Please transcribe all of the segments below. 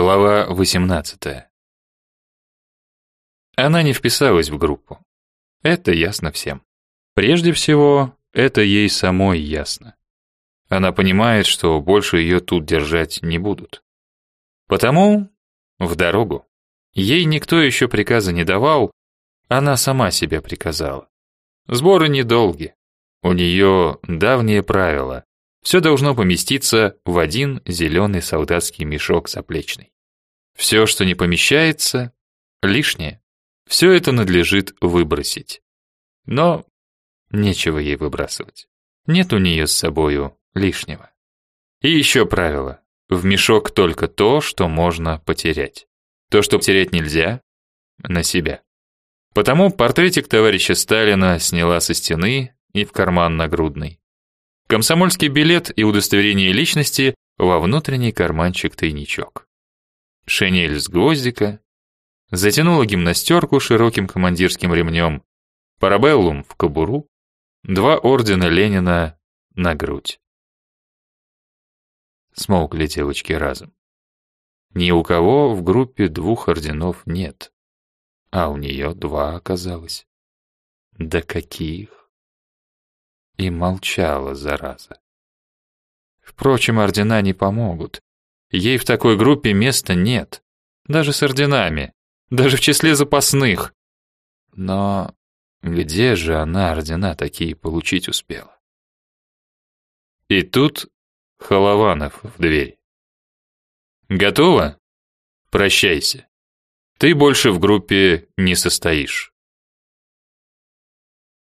Глава 18. Она не вписалась в группу. Это ясно всем. Прежде всего, это ей самой ясно. Она понимает, что больше ее тут держать не будут. Потому в дорогу. Ей никто еще приказа не давал, она сама себе приказала. Сборы недолги. У нее давнее правило все должно поместиться в один зеленый солдатский мешок заплечный. Все, что не помещается, лишнее. Все это надлежит выбросить. Но нечего ей выбрасывать. Нет у нее с собою лишнего. И еще правило. В мешок только то, что можно потерять. То, что потерять нельзя, на себя. Потому портретик товарища Сталина сняла со стены и в карман нагрудный. Комсомольский билет и удостоверение личности во внутренний карманчик-тайничок. Шинель с гвоздика, затянула гимнастерку широким командирским ремнем, парабеллум в кобуру, два ордена Ленина на грудь. Смолкли девочки разом. Ни у кого в группе двух орденов нет, а у нее два оказалось. Да каких? И молчала, зараза. Впрочем, ордена не помогут. Ей в такой группе места нет. Даже с орденами. Даже в числе запасных. Но где же она ордена такие получить успела? И тут Холованов в дверь. Готова? Прощайся. Ты больше в группе не состоишь.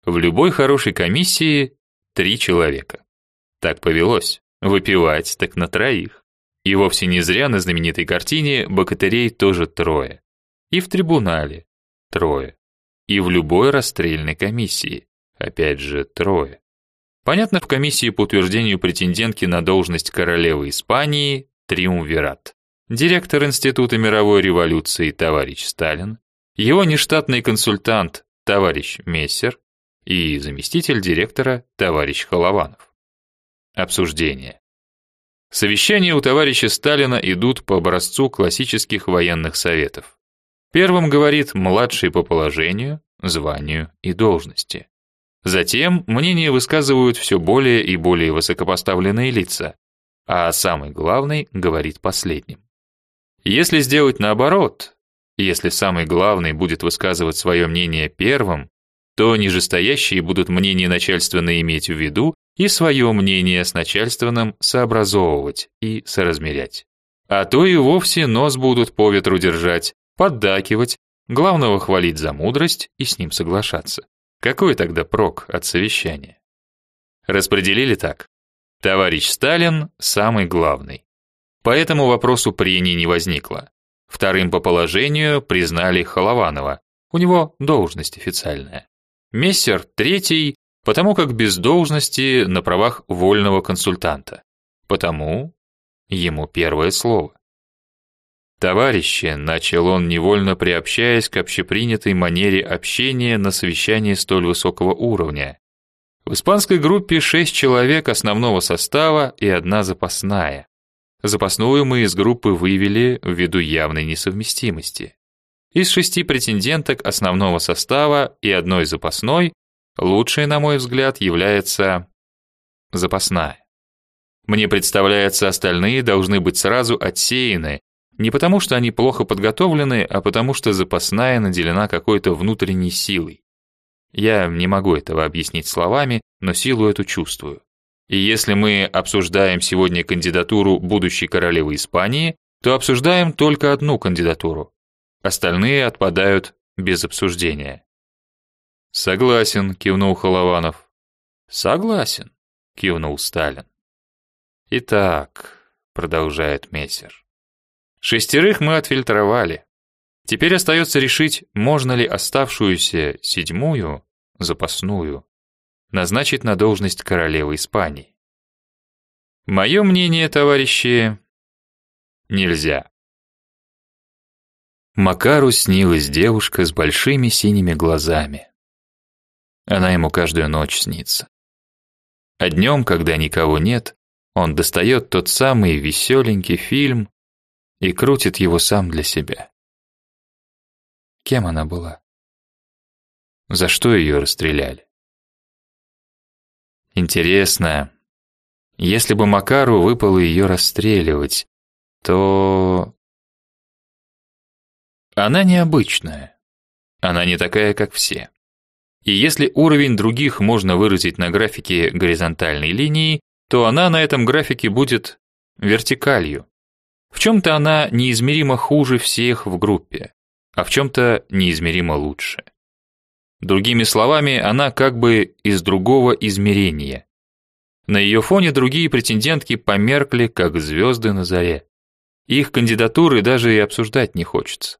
В любой хорошей комиссии Три человека. Так повелось. Выпивать так на троих. И вовсе не зря на знаменитой картине богатырей тоже трое. И в трибунале трое. И в любой расстрельной комиссии опять же трое. Понятно, в комиссии по утверждению претендентки на должность королевы Испании триумвират. Директор Института мировой революции товарищ Сталин, его нештатный консультант товарищ Мессер, и заместитель директора товарищ Холованов. Обсуждение. Совещания у товарища Сталина идут по образцу классических военных советов. Первым говорит младший по положению, званию и должности. Затем мнение высказывают все более и более высокопоставленные лица, а самый главный говорит последним. Если сделать наоборот, если самый главный будет высказывать свое мнение первым, то нижестоящие будут мнение начальственное иметь в виду и свое мнение с начальственным сообразовывать и соразмерять. А то и вовсе нос будут по ветру держать, поддакивать, главного хвалить за мудрость и с ним соглашаться. Какой тогда прок от совещания? Распределили так. Товарищ Сталин самый главный. По этому вопросу прений не возникло. Вторым по положению признали Холованова. У него должность официальная. Мессер третий, потому как без должности на правах вольного консультанта. Потому ему первое слово. Товарищи, начал он невольно приобщаясь к общепринятой манере общения на совещании столь высокого уровня. В испанской группе шесть человек основного состава и одна запасная. Запасную мы из группы вывели ввиду явной несовместимости. Из шести претенденток основного состава и одной запасной, лучшей, на мой взгляд, является запасная. Мне представляется, остальные должны быть сразу отсеяны, не потому что они плохо подготовлены, а потому что запасная наделена какой-то внутренней силой. Я не могу этого объяснить словами, но силу эту чувствую. И если мы обсуждаем сегодня кандидатуру будущей королевы Испании, то обсуждаем только одну кандидатуру Остальные отпадают без обсуждения. Согласен, кивнул Холованов. Согласен, кивнул Сталин. Итак, продолжает Мессер. Шестерых мы отфильтровали. Теперь остается решить, можно ли оставшуюся седьмую, запасную, назначить на должность королевы Испании. Мое мнение, товарищи, нельзя. Макару снилась девушка с большими синими глазами. Она ему каждую ночь снится. А днем, когда никого нет, он достает тот самый веселенький фильм и крутит его сам для себя. Кем она была? За что ее расстреляли? Интересно, если бы Макару выпало ее расстреливать, то... Она необычная. Она не такая, как все. И если уровень других можно выразить на графике горизонтальной линии, то она на этом графике будет вертикалью. В чем-то она неизмеримо хуже всех в группе, а в чем-то неизмеримо лучше. Другими словами, она как бы из другого измерения. На ее фоне другие претендентки померкли, как звезды на заре. Их кандидатуры даже и обсуждать не хочется.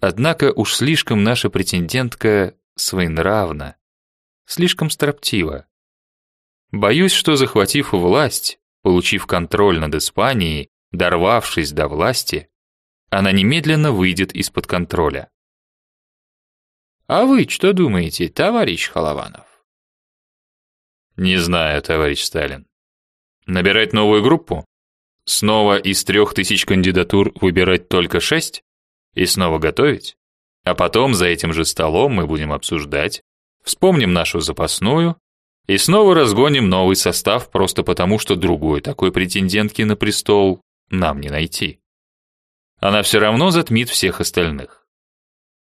Однако уж слишком наша претендентка своенравна, слишком строптива. Боюсь, что захватив власть, получив контроль над Испанией, дорвавшись до власти, она немедленно выйдет из-под контроля. А вы что думаете, товарищ Холованов? Не знаю, товарищ Сталин. Набирать новую группу? Снова из трех тысяч кандидатур выбирать только шесть? И снова готовить? А потом за этим же столом мы будем обсуждать, вспомним нашу запасную и снова разгоним новый состав просто потому, что другой такой претендентки на престол нам не найти. Она все равно затмит всех остальных.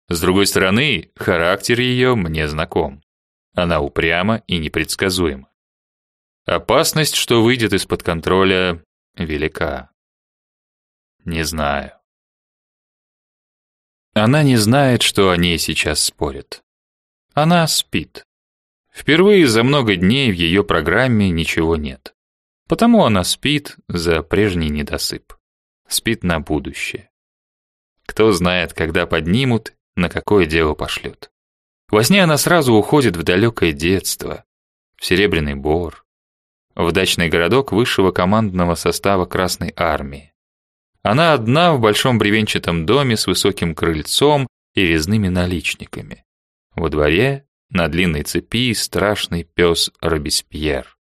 С другой стороны, характер ее мне знаком. Она упряма и непредсказуема. Опасность, что выйдет из-под контроля, велика. Не знаю. Она не знает, что о ней сейчас спорят. Она спит. Впервые за много дней в ее программе ничего нет. Потому она спит за прежний недосып. Спит на будущее. Кто знает, когда поднимут на какое дело пошлют. Во сне она сразу уходит в далекое детство, в Серебряный Бор, в дачный городок высшего командного состава Красной Армии. Она одна в большом бревенчатом доме с высоким крыльцом и резными наличниками. Во дворе на длинной цепи страшный пес Робеспьер.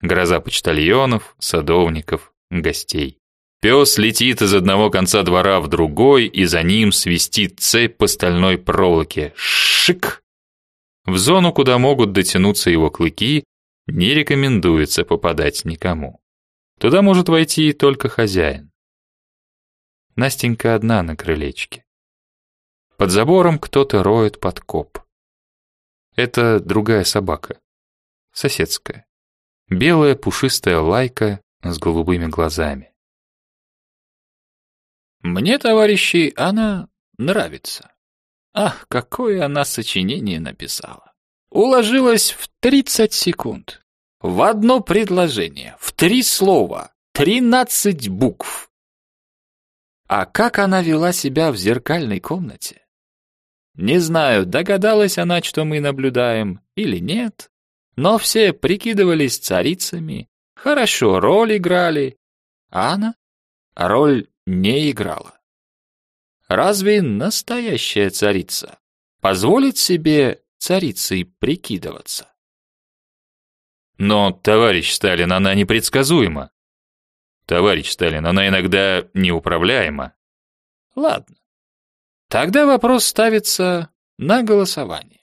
Гроза почтальонов, садовников, гостей. Пес летит из одного конца двора в другой, и за ним свистит цепь по стальной проволоке. Шик! В зону, куда могут дотянуться его клыки, не рекомендуется попадать никому. Туда может войти только хозяин. Настенька одна на крылечке. Под забором кто-то роет подкоп. Это другая собака. Соседская. Белая пушистая лайка с голубыми глазами. Мне, товарищи, она нравится. Ах, какое она сочинение написала. Уложилась в 30 секунд. В одно предложение, в три слова, 13 букв. А как она вела себя в зеркальной комнате? Не знаю, догадалась она, что мы наблюдаем, или нет, но все прикидывались царицами, хорошо роль играли, а она роль не играла. Разве настоящая царица позволит себе царицей прикидываться? Но, товарищ Сталин, она непредсказуема. Товарищ Сталин, она иногда неуправляема. Ладно. Тогда вопрос ставится на голосование.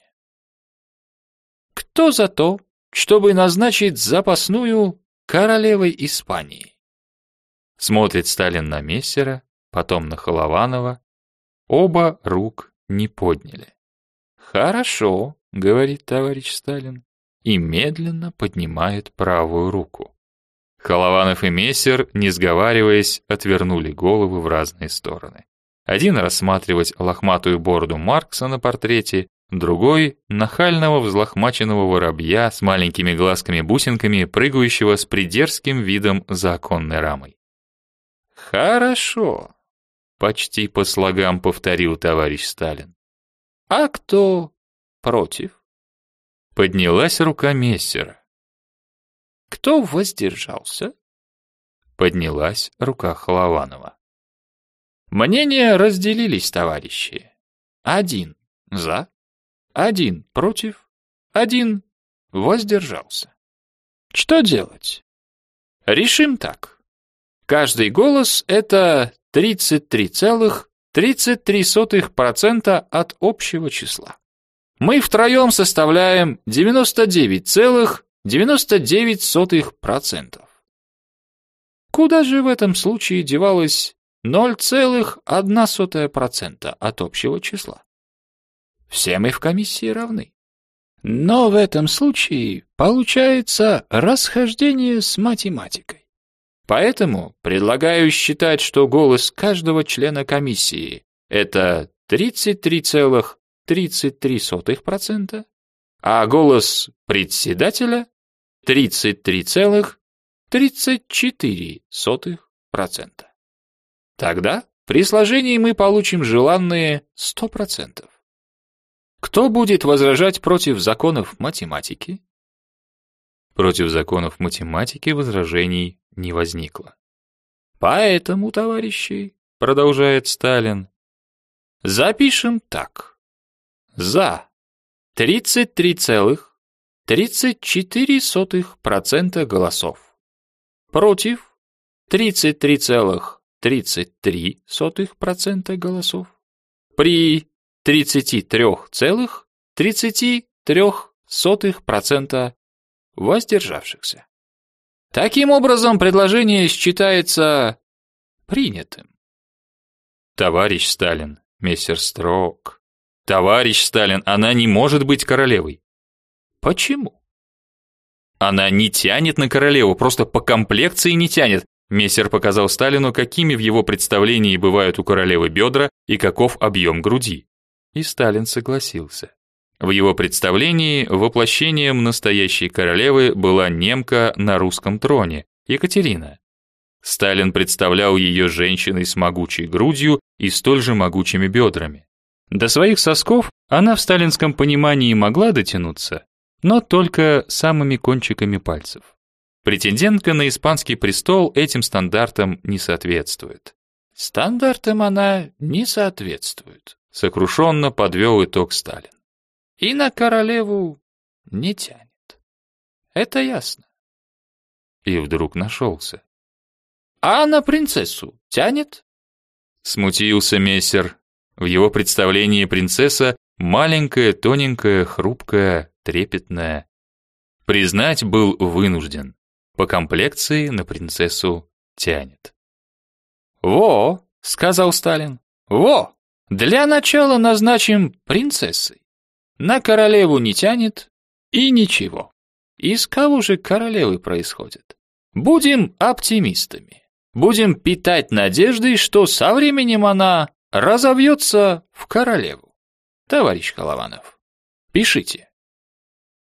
Кто за то, чтобы назначить запасную королевой Испании? Смотрит Сталин на Мессера, потом на Холованова. Оба рук не подняли. «Хорошо», — говорит товарищ Сталин, и медленно поднимает правую руку. Холованов и Мессер, не сговариваясь, отвернули головы в разные стороны. Один рассматривать лохматую бороду Маркса на портрете, другой — нахального взлохмаченного воробья с маленькими глазками-бусинками, прыгающего с придерзким видом за оконной рамой. Хорошо, почти по слогам повторил товарищ Сталин. А кто против? Поднялась рука Мессера. Кто воздержался? Поднялась рука Холованова. Мнения разделились, товарищи. Один за, один против, один воздержался. Что делать? Решим так. Каждый голос — это 33,33% от общего числа. Мы втроем составляем 99,99%. Куда же в этом случае девалось 0,1% от общего числа? Все мы в комиссии равны. Но в этом случае получается расхождение с математикой. Поэтому предлагаю считать, что голос каждого члена комиссии это 33,33%, а голос председателя 33,34%. Тогда при сложении мы получим желанные 100%. Кто будет возражать против законов математики? Против законов математики возражений не возникло. Поэтому, товарищи, продолжает Сталин, запишем так. За 33,34% голосов. Против 33,33% голосов. При 33,33% воздержавшихся. Таким образом, предложение считается принятым. Товарищ Сталин, мессер Строк. Товарищ Сталин, она не может быть королевой. Почему? Она не тянет на королеву, просто по комплекции не тянет. Мессер показал Сталину, какими в его представлении бывают у королевы бедра и каков объем груди и Сталин согласился. В его представлении воплощением настоящей королевы была немка на русском троне, Екатерина. Сталин представлял ее женщиной с могучей грудью и столь же могучими бедрами. До своих сосков она в сталинском понимании могла дотянуться, но только самыми кончиками пальцев. Претендентка на испанский престол этим стандартам не соответствует. Стандартам она не соответствует, Сокрушенно подвел итог Сталин. И на королеву не тянет. Это ясно. И вдруг нашелся. А на принцессу тянет? Смутился мессер. В его представлении принцесса маленькая, тоненькая, хрупкая, трепетная. Признать был вынужден. По комплекции на принцессу тянет. «Во!» — сказал Сталин. «Во! Для начала назначим принцессой. На королеву не тянет и ничего. Из кого же королевы происходят? Будем оптимистами. Будем питать надеждой, что со временем она разовьется в королеву. Товарищ Холованов, пишите.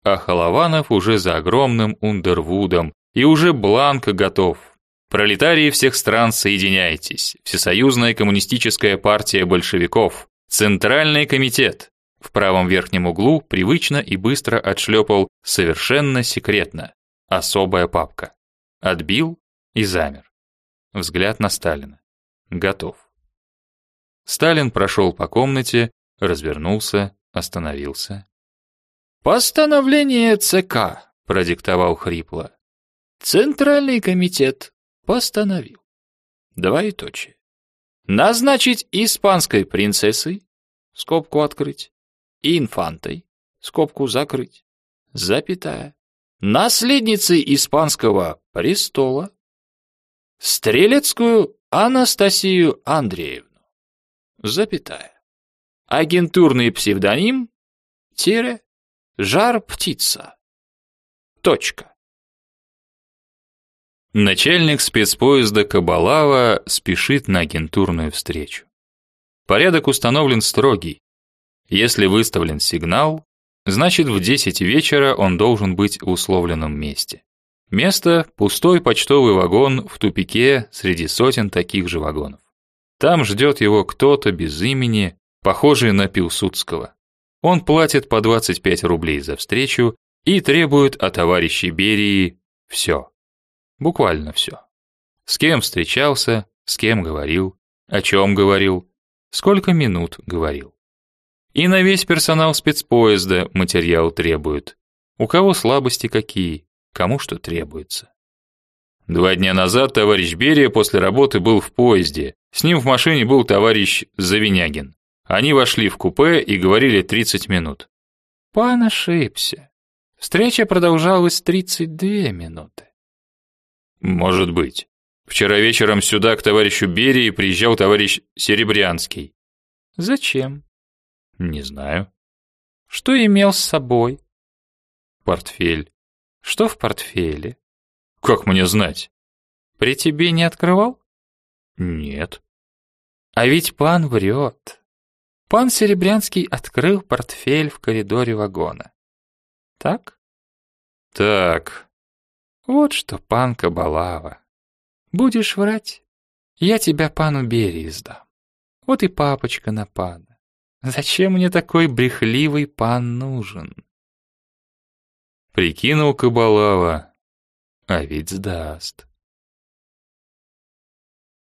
А Холованов уже за огромным Ундервудом и уже бланко готов. Пролетарии всех стран, соединяйтесь. Всесоюзная коммунистическая партия большевиков. Центральный комитет. В правом верхнем углу привычно и быстро отшлепал совершенно секретно. Особая папка. Отбил и замер. Взгляд на Сталина. Готов. Сталин прошел по комнате, развернулся, остановился. «Постановление ЦК», — продиктовал хрипло. «Центральный комитет постановил. Двоеточие. Назначить испанской принцессой, скобку открыть, инфантой, скобку закрыть, запятая, наследницей испанского престола, Стрелецкую Анастасию Андреевну, запятая, агентурный псевдоним, тире, жар-птица, точка. Начальник спецпоезда Кабалава спешит на агентурную встречу. Порядок установлен строгий. Если выставлен сигнал, значит в 10 вечера он должен быть в условленном месте. Место – пустой почтовый вагон в тупике среди сотен таких же вагонов. Там ждет его кто-то без имени, похожий на Пилсудского. Он платит по 25 рублей за встречу и требует от товарища Берии все. Буквально все. С кем встречался, с кем говорил, о чем говорил, сколько минут говорил. И на весь персонал спецпоезда материал требует. У кого слабости какие, кому что требуется. Два дня назад товарищ Берия после работы был в поезде. С ним в машине был товарищ Завинягин. Они вошли в купе и говорили 30 минут. Пан ошибся. Встреча продолжалась 32 минуты. Может быть. Вчера вечером сюда к товарищу Берии приезжал товарищ Серебрянский. Зачем? Не знаю. Что имел с собой? Портфель. Что в портфеле? Как мне знать? При тебе не открывал? Нет. А ведь пан врет. Пан Серебрянский открыл портфель в коридоре вагона. Так? Так. Вот что, пан Кабалава. Будешь врать, я тебя пану Берии сдам. Вот и папочка на пана. Зачем мне такой брехливый пан нужен? Прикинул Кабалава, а ведь сдаст.